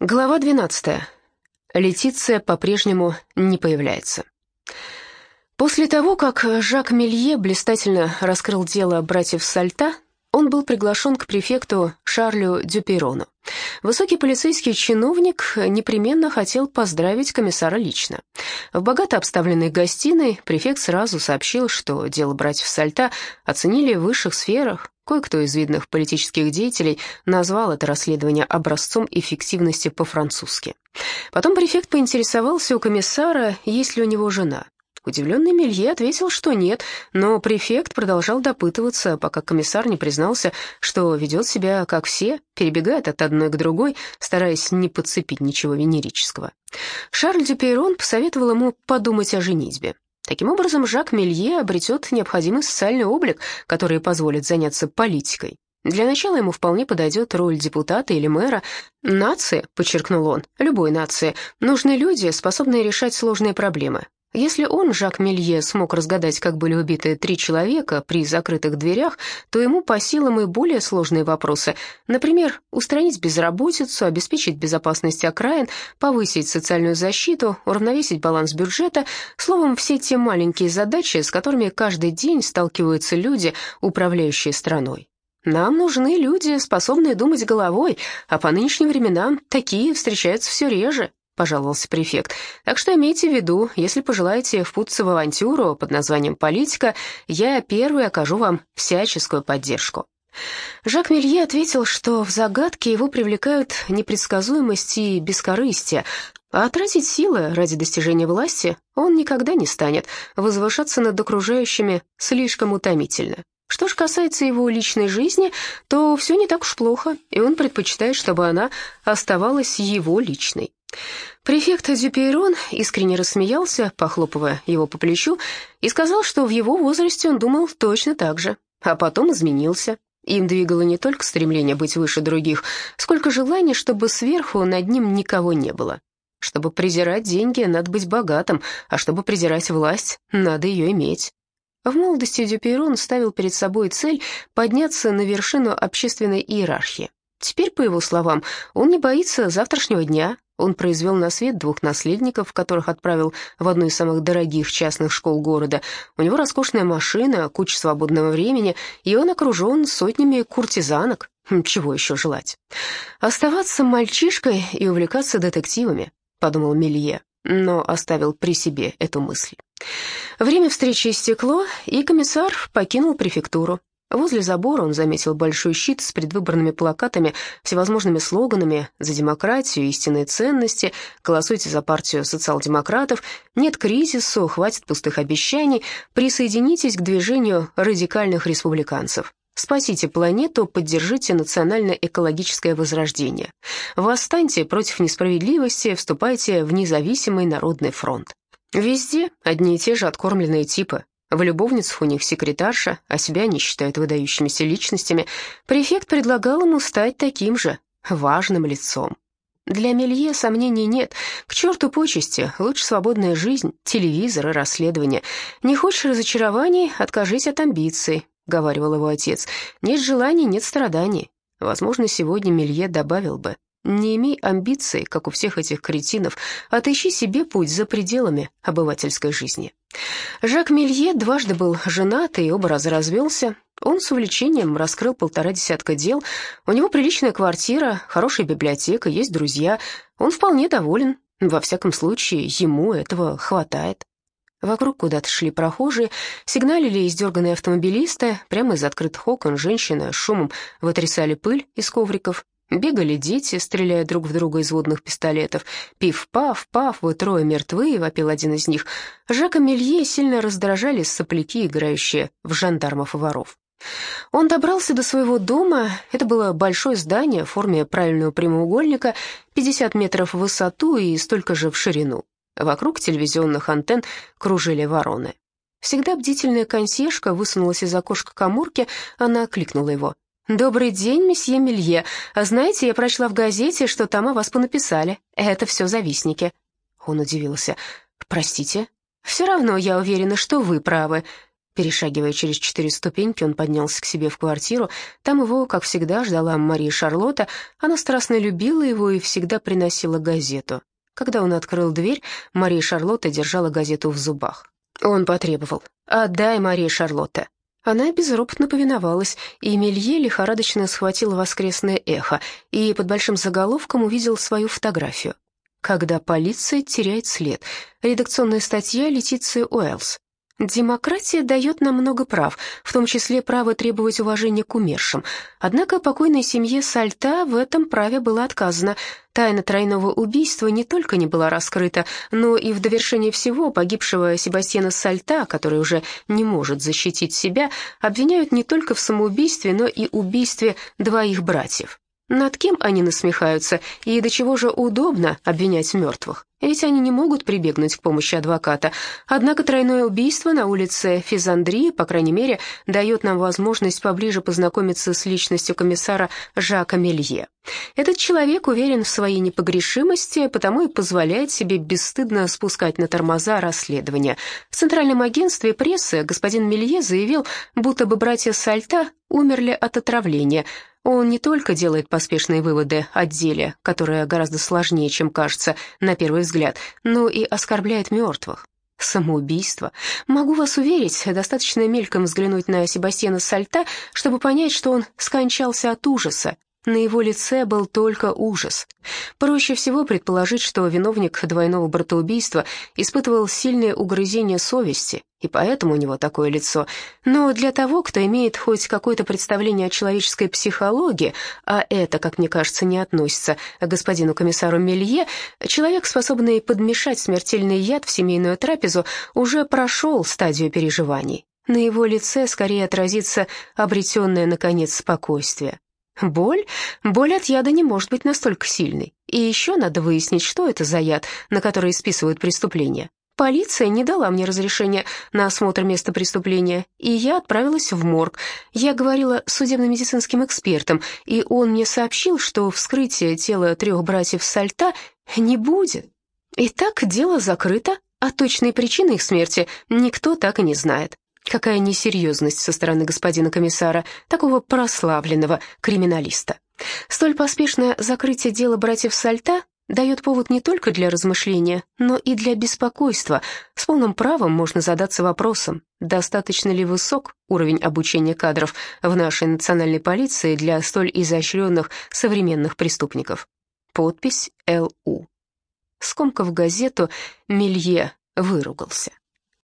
Глава 12. Летиция по-прежнему не появляется. После того, как Жак Мелье блистательно раскрыл дело братьев Сальта, он был приглашен к префекту Шарлю Дюперону. Высокий полицейский чиновник непременно хотел поздравить комиссара лично. В богато обставленной гостиной префект сразу сообщил, что дело братьев Сальта оценили в высших сферах, Кое-кто из видных политических деятелей назвал это расследование образцом эффективности по-французски. Потом префект поинтересовался у комиссара, есть ли у него жена. Удивленный Мелье ответил, что нет, но префект продолжал допытываться, пока комиссар не признался, что ведет себя как все, перебегает от одной к другой, стараясь не подцепить ничего венерического. Шарль Дюпейрон посоветовал ему подумать о женитьбе. Таким образом, Жак Мелье обретет необходимый социальный облик, который позволит заняться политикой. Для начала ему вполне подойдет роль депутата или мэра. Нации, подчеркнул он, любой нации, нужны люди, способные решать сложные проблемы. Если он, Жак Мелье, смог разгадать, как были убиты три человека при закрытых дверях, то ему по силам и более сложные вопросы. Например, устранить безработицу, обеспечить безопасность окраин, повысить социальную защиту, уравновесить баланс бюджета. Словом, все те маленькие задачи, с которыми каждый день сталкиваются люди, управляющие страной. Нам нужны люди, способные думать головой, а по нынешним временам такие встречаются все реже. — пожаловался префект. «Так что имейте в виду, если пожелаете впутаться в авантюру под названием «политика», я первый окажу вам всяческую поддержку». Жак Мелье ответил, что в загадке его привлекают непредсказуемость и бескорыстие, а тратить силы ради достижения власти он никогда не станет, возвышаться над окружающими слишком утомительно. Что же касается его личной жизни, то все не так уж плохо, и он предпочитает, чтобы она оставалась его личной. Префект Дюпейрон искренне рассмеялся, похлопывая его по плечу, и сказал, что в его возрасте он думал точно так же, а потом изменился. Им двигало не только стремление быть выше других, сколько желание, чтобы сверху над ним никого не было. Чтобы презирать деньги, надо быть богатым, а чтобы презирать власть, надо ее иметь. В молодости Дюпейрон ставил перед собой цель подняться на вершину общественной иерархии. Теперь, по его словам, он не боится завтрашнего дня, он произвел на свет двух наследников, которых отправил в одну из самых дорогих частных школ города. У него роскошная машина, куча свободного времени, и он окружен сотнями куртизанок. Хм, чего еще желать? Оставаться мальчишкой и увлекаться детективами, подумал Мелье, но оставил при себе эту мысль. Время встречи истекло, и комиссар покинул префектуру. Возле забора он заметил большой щит с предвыборными плакатами, всевозможными слоганами «За демократию, истинные ценности», «Голосуйте за партию социал-демократов», «Нет кризису», «Хватит пустых обещаний», «Присоединитесь к движению радикальных республиканцев». Спасите планету, поддержите национально-экологическое возрождение. Восстаньте против несправедливости, вступайте в независимый народный фронт. Везде одни и те же откормленные типы, в любовницах у них секретарша, а себя они считают выдающимися личностями. Префект предлагал ему стать таким же, важным лицом. Для Мелье сомнений нет. К черту почести, лучше свободная жизнь, телевизор и расследование. Не хочешь разочарований, откажись от амбиций, — говаривал его отец. Нет желаний, нет страданий. Возможно, сегодня Мелье добавил бы. Не имей амбиций, как у всех этих кретинов, отыщи себе путь за пределами обывательской жизни. Жак Мелье дважды был женат и оба раза развелся. Он с увлечением раскрыл полтора десятка дел. У него приличная квартира, хорошая библиотека, есть друзья. Он вполне доволен. Во всяком случае, ему этого хватает. Вокруг куда-то шли прохожие, сигналили издерганные автомобилисты, прямо из открытых окон женщины шумом вытрясали пыль из ковриков. Бегали дети, стреляя друг в друга из водных пистолетов. «Пиф-паф, паф, вы трое мертвы», — вопил один из них. Жака Мелье сильно раздражали сопляки, играющие в жандармов и воров. Он добрался до своего дома. Это было большое здание в форме правильного прямоугольника, 50 метров в высоту и столько же в ширину. Вокруг телевизионных антенн кружили вороны. Всегда бдительная консьержка высунулась из окошка коморки, она окликнула его. «Добрый день, месье Мелье. Знаете, я прочла в газете, что там о вас понаписали. Это все завистники». Он удивился. «Простите?» «Все равно я уверена, что вы правы». Перешагивая через четыре ступеньки, он поднялся к себе в квартиру. Там его, как всегда, ждала Мария Шарлотта. Она страстно любила его и всегда приносила газету. Когда он открыл дверь, Мария Шарлотта держала газету в зубах. Он потребовал «Отдай, Мария Шарлотта». Она безропотно повиновалась, и Мелье лихорадочно схватил воскресное эхо и под большим заголовком увидел свою фотографию. «Когда полиция теряет след». Редакционная статья Летиции Уэллс. Демократия дает нам много прав, в том числе право требовать уважения к умершим. Однако покойной семье Сальта в этом праве было отказано. Тайна тройного убийства не только не была раскрыта, но и в довершение всего погибшего Себастьяна Сальта, который уже не может защитить себя, обвиняют не только в самоубийстве, но и убийстве двоих братьев. Над кем они насмехаются, и до чего же удобно обвинять мертвых? Ведь они не могут прибегнуть к помощи адвоката. Однако тройное убийство на улице Физандрии, по крайней мере, дает нам возможность поближе познакомиться с личностью комиссара Жака Мелье. Этот человек уверен в своей непогрешимости, потому и позволяет себе бесстыдно спускать на тормоза расследования. В Центральном агентстве прессы господин Мелье заявил, будто бы братья Сальта умерли от отравления – он не только делает поспешные выводы о деле, которое гораздо сложнее, чем кажется на первый взгляд, но и оскорбляет мертвых. Самоубийство. Могу вас уверить, достаточно мельком взглянуть на Себастьяна Сальта, чтобы понять, что он скончался от ужаса, на его лице был только ужас. Проще всего предположить, что виновник двойного братоубийства испытывал сильное угрызение совести, и поэтому у него такое лицо. Но для того, кто имеет хоть какое-то представление о человеческой психологии, а это, как мне кажется, не относится к господину комиссару Мелье, человек, способный подмешать смертельный яд в семейную трапезу, уже прошел стадию переживаний. На его лице скорее отразится обретенное, наконец, спокойствие. Боль? Боль от яда не может быть настолько сильной. И еще надо выяснить, что это за яд, на который списывают преступление. Полиция не дала мне разрешения на осмотр места преступления, и я отправилась в морг. Я говорила с судебно-медицинским экспертом, и он мне сообщил, что вскрытие тела трех братьев Сальта не будет. Итак, дело закрыто, а точной причины их смерти никто так и не знает. Какая несерьезность со стороны господина комиссара, такого прославленного криминалиста. Столь поспешное закрытие дела братьев Сальта дает повод не только для размышления, но и для беспокойства. С полным правом можно задаться вопросом, достаточно ли высок уровень обучения кадров в нашей национальной полиции для столь изощренных современных преступников. Подпись Л.У. Скомкав газету, Мелье выругался.